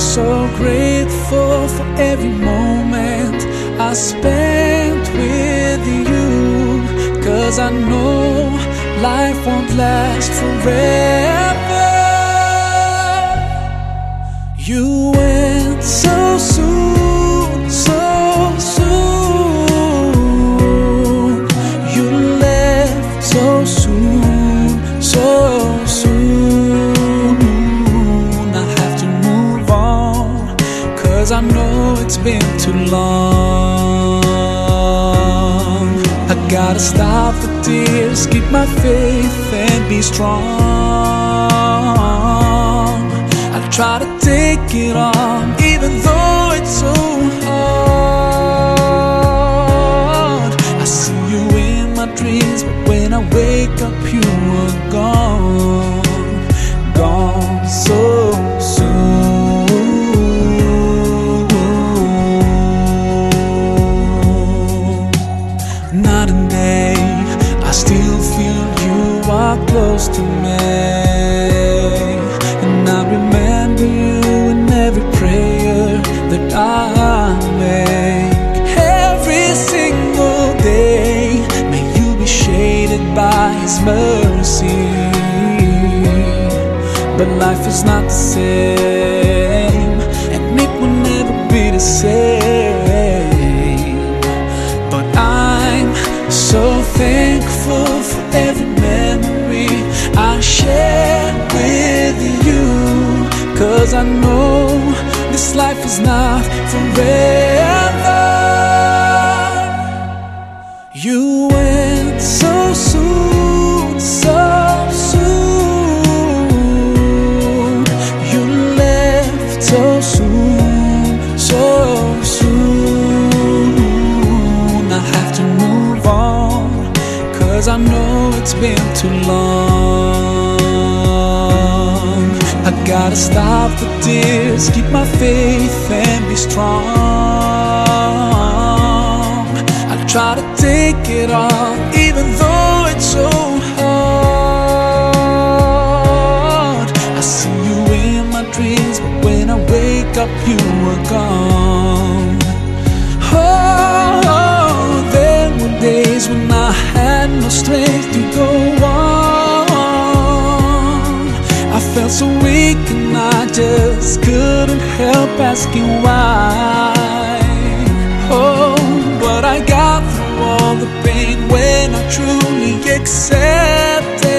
So grateful for every moment I spent with you. Cause I know life won't last forever. You went so soon, cause I know it's been too long. I gotta stop the tears, keep my faith, and be strong. I try to take it on, even though it's so hard. I see you in my dreams, but when I wake up, you are gone, gone so close to me. And I remember you in every prayer that I make. Every single day, may you be shaded by His mercy. But life is not the same, and it will never be the same. Cause I know this life is not forever. You went so soon, so soon. You left so soon, so soon. I have to move on, cause I know it's been too long. I gotta stop the tears, keep my faith, and be strong. I try to take it on, even though it's so hard. I see you in my dreams, but when I wake up, you are gone. Oh, there were days when I had no strength to go on. I felt so weak and I just couldn't help asking why. Oh, but I got through all the pain when I truly accepted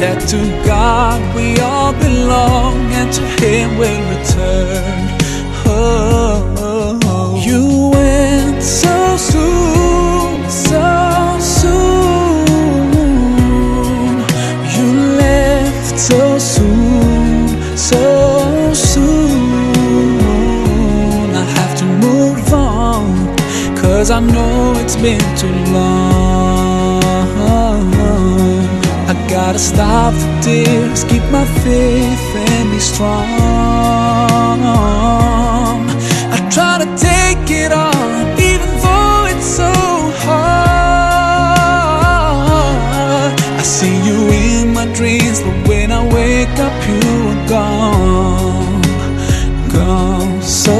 that to God we all belong and to Him we'll return. Been too long. I gotta stop the tears, keep my faith, and be strong. I try to take it on, even though it's so hard. I see you in my dreams, but when I wake up, you are gone, gone so